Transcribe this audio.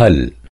هل